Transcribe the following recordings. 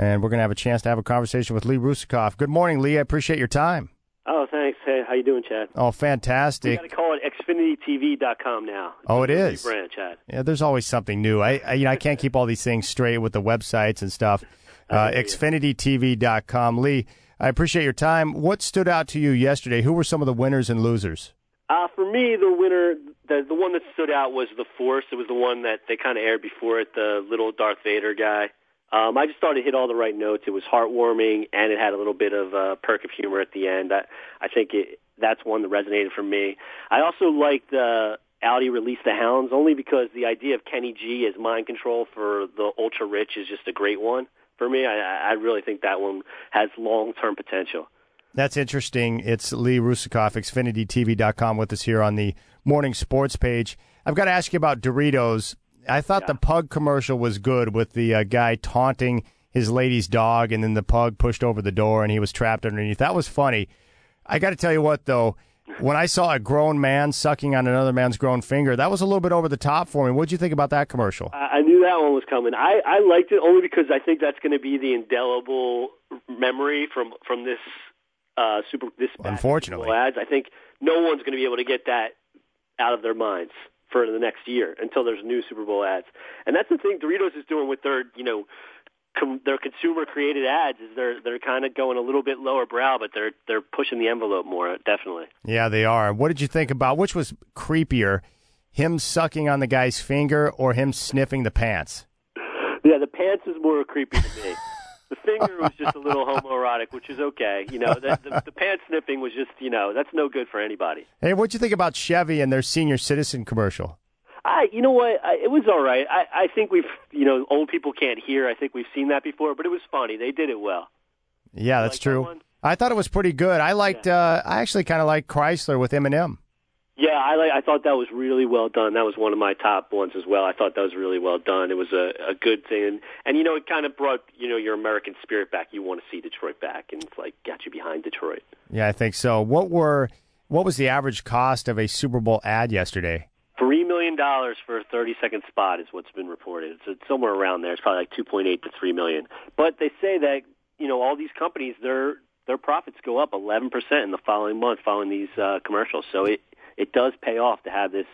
and we're going to have a chance to have a conversation with Lee Russakoff. Good morning, Lee. I appreciate your time. Oh, thanks. Hey, how you doing, Chad? Oh, fantastic. You got to call it XfinityTV.com now. Oh, It's is. brand, Chad. Yeah, there's always something new. I, I you know I can't keep all these things straight with the websites and stuff. Uh, XfinityTV.com. Lee, I appreciate your time. What stood out to you yesterday? Who were some of the winners and losers? Uh, for me, the winner, the the one that stood out was the Force. It was the one that they kind of aired before it, the little Darth Vader guy. Um, I just thought it hit all the right notes. It was heartwarming, and it had a little bit of a perk of humor at the end. I, I think it, that's one that resonated for me. I also liked uh, Audi release the Hounds only because the idea of Kenny G as mind control for the ultra rich is just a great one for me. I, I really think that one has long term potential. That's interesting. It's Lee Russakoff, XfinityTV.com, with us here on the morning sports page. I've got to ask you about Doritos. I thought the pug commercial was good with the uh, guy taunting his lady's dog, and then the pug pushed over the door and he was trapped underneath. That was funny. I got to tell you what, though, when I saw a grown man sucking on another man's grown finger, that was a little bit over the top for me. What'd you think about that commercial? I I knew that one was coming. I, I liked it only because I think that's going to be the indelible memory from from this uh, super this Unfortunately. Ads. I think no one's going to be able to get that out of their minds for the next year until there's new Super Bowl ads. And that's the thing Doritos is doing with their you know com- their consumer created ads is they're they're kind of going a little bit lower brow, but they're they're pushing the envelope more definitely. Yeah, they are. What did you think about which was creepier, him sucking on the guy's finger or him sniffing the pants? Yeah, the pants is more creepy to me. The finger was just a little homoerotic, which is okay. You know, the, the, the pants sniffing was just, you know, that's no good for anybody. Hey, what'd you think about Chevy and their senior citizen commercial? I, you know what, I, it was all right. I, I think we've, you know, old people can't hear. I think we've seen that before, but it was funny. They did it well. Yeah, that's like true. one? I thought it was pretty good. I liked. Uh, I actually kind of liked Chrysler with Eminem. Yeah, I like. I thought that was really well done. That was one of my top ones as well. I thought that was really well done. It was a, a good thing, and, and you know, it kind of brought you know your American spirit back. You want to see Detroit back, and it's like got you behind Detroit. Yeah, I think so. What were what was the average cost of a Super Bowl ad yesterday? Three million dollars for a thirty-second spot is what's been reported. It's, it's somewhere around there. It's probably like two point eight to three million. But they say that you know all these companies their their profits go up eleven percent in the following month following these uh, commercials. So it it does pay off to have this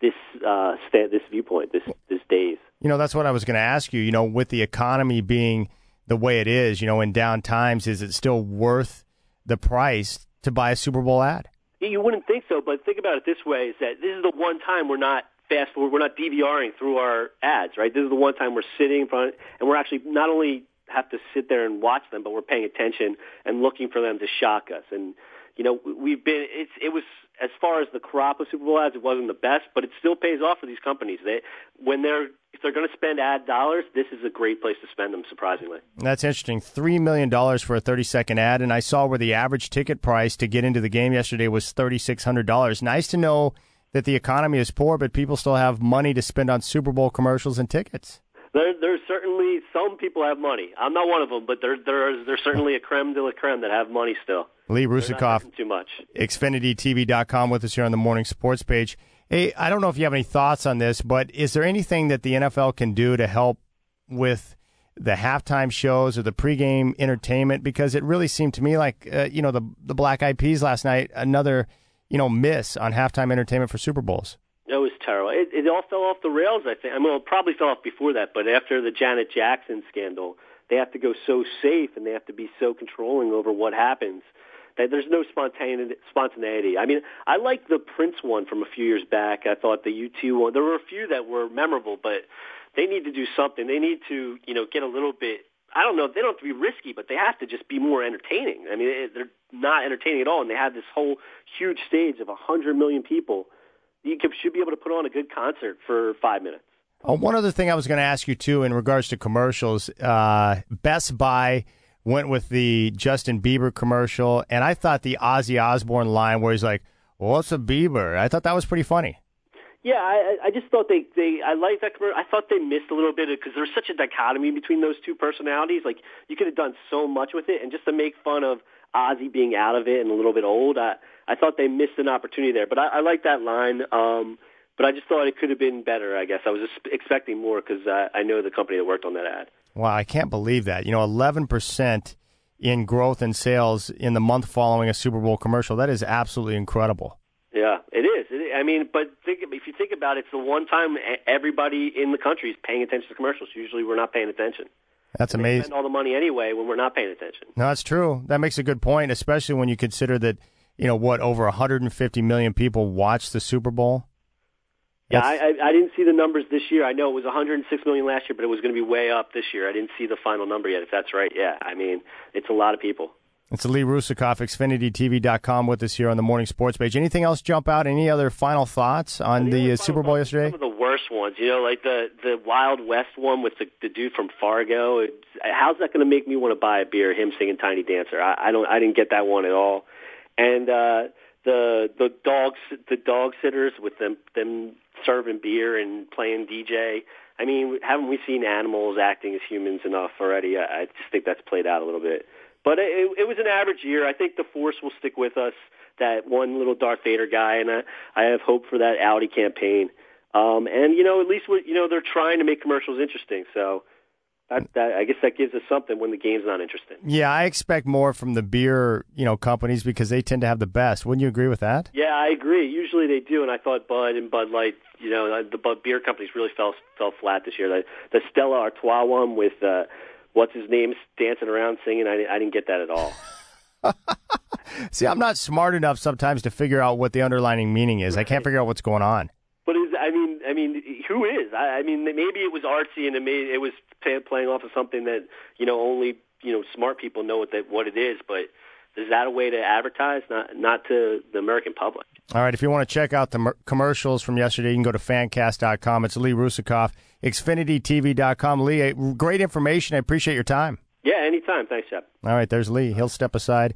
this uh, sta- this viewpoint this this days. You know, that's what I was going to ask you. You know, with the economy being the way it is, you know, in down times, is it still worth the price to buy a Super Bowl ad? You wouldn't think so, but think about it this way: is that this is the one time we're not fast forward, we're not DVRing through our ads, right? This is the one time we're sitting in front, and we're actually not only have to sit there and watch them, but we're paying attention and looking for them to shock us. And you know, we've been it's it was as far as the crop of Super Bowl ads, it wasn't the best, but it still pays off for these companies. They when they're if they're going to spend ad dollars, this is a great place to spend them. Surprisingly. That's interesting. Three million dollars for a thirty-second ad, and I saw where the average ticket price to get into the game yesterday was thirty-six hundred dollars. Nice to know that the economy is poor, but people still have money to spend on Super Bowl commercials and tickets. There, there's certainly some people have money. I'm not one of them, but there, there's there's certainly a creme de la creme that have money still. Lee not too much. XfinityTV.com with us here on the morning sports page. Hey, I don't know if you have any thoughts on this, but is there anything that the NFL can do to help with the halftime shows or the pregame entertainment? Because it really seemed to me like, uh, you know, the the Black Eyed Peas last night, another, you know, miss on halftime entertainment for Super Bowls. It was terrible. It, it all fell off the rails. I think. I mean, it probably fell off before that, but after the Janet Jackson scandal, they have to go so safe and they have to be so controlling over what happens that there's no spontaneity. Spontaneity. I mean, I like the Prince one from a few years back. I thought the U2 one. There were a few that were memorable, but they need to do something. They need to, you know, get a little bit. I don't know. They don't have to be risky, but they have to just be more entertaining. I mean, they're not entertaining at all, and they have this whole huge stage of a hundred million people. You should be able to put on a good concert for five minutes. Oh, one other thing I was going to ask you too, in regards to commercials, uh, Best Buy went with the Justin Bieber commercial, and I thought the Ozzy Osbourne line where he's like, "What's a Bieber?" I thought that was pretty funny. Yeah, I, I I just thought they they I liked that commercial. I thought they missed a little bit because there's such a dichotomy between those two personalities. Like you could have done so much with it, and just to make fun of Ozzy being out of it and a little bit old, I I thought they missed an opportunity there. But I, I like that line. Um, but I just thought it could have been better. I guess I was just expecting more because I, I know the company that worked on that ad. Wow, I can't believe that. You know, 11% in growth in sales in the month following a Super Bowl commercial. That is absolutely incredible. Yeah, it is. It, I mean, but think, if you think about it, it's the one time everybody in the country is paying attention to commercials. Usually, we're not paying attention. That's amazing. spend all the money anyway when we're not paying attention. No, that's true. That makes a good point, especially when you consider that you know what over 150 million people watched the Super Bowl. Yeah, I, I, I didn't see the numbers this year. I know it was 106 million last year, but it was going to be way up this year. I didn't see the final number yet. If that's right, yeah. I mean, it's a lot of people. It's Lee Russakoff, XfinityTV.com with us here on the morning sports page. Anything else jump out? Any other final thoughts on the uh, Super Bowl yesterday? Worst ones, you know, like the the Wild West one with the, the dude from Fargo. It's, how's that going to make me want to buy a beer? Him singing Tiny Dancer. I, I don't. I didn't get that one at all. And uh, the the dogs the dog sitters with them them serving beer and playing DJ. I mean, haven't we seen animals acting as humans enough already? I, I just think that's played out a little bit. But it, it was an average year. I think the force will stick with us. That one little Darth Vader guy, and I, I have hope for that Audi campaign. Um, and you know, at least you know they're trying to make commercials interesting. So that, that, I guess that gives us something when the game's not interesting. Yeah, I expect more from the beer, you know, companies because they tend to have the best. Wouldn't you agree with that? Yeah, I agree. Usually they do, and I thought Bud and Bud Light, you know, the Bud beer companies really fell fell flat this year. The, the Stella Artois one with uh, what's his name dancing around singing. I, I didn't get that at all. See, I'm not smart enough sometimes to figure out what the underlining meaning is. Right. I can't figure out what's going on. But is I mean, who is? I, I mean, maybe it was artsy and it made it was playing off of something that you know only you know smart people know what that what it is. But is that a way to advertise? Not not to the American public. All right. If you want to check out the mer- commercials from yesterday, you can go to fancast.com. It's Lee Russakoff, XfinityTV.com. Lee, eh, great information. I appreciate your time. Yeah, anytime. Thanks, Jeff. All right. There's Lee. He'll step aside.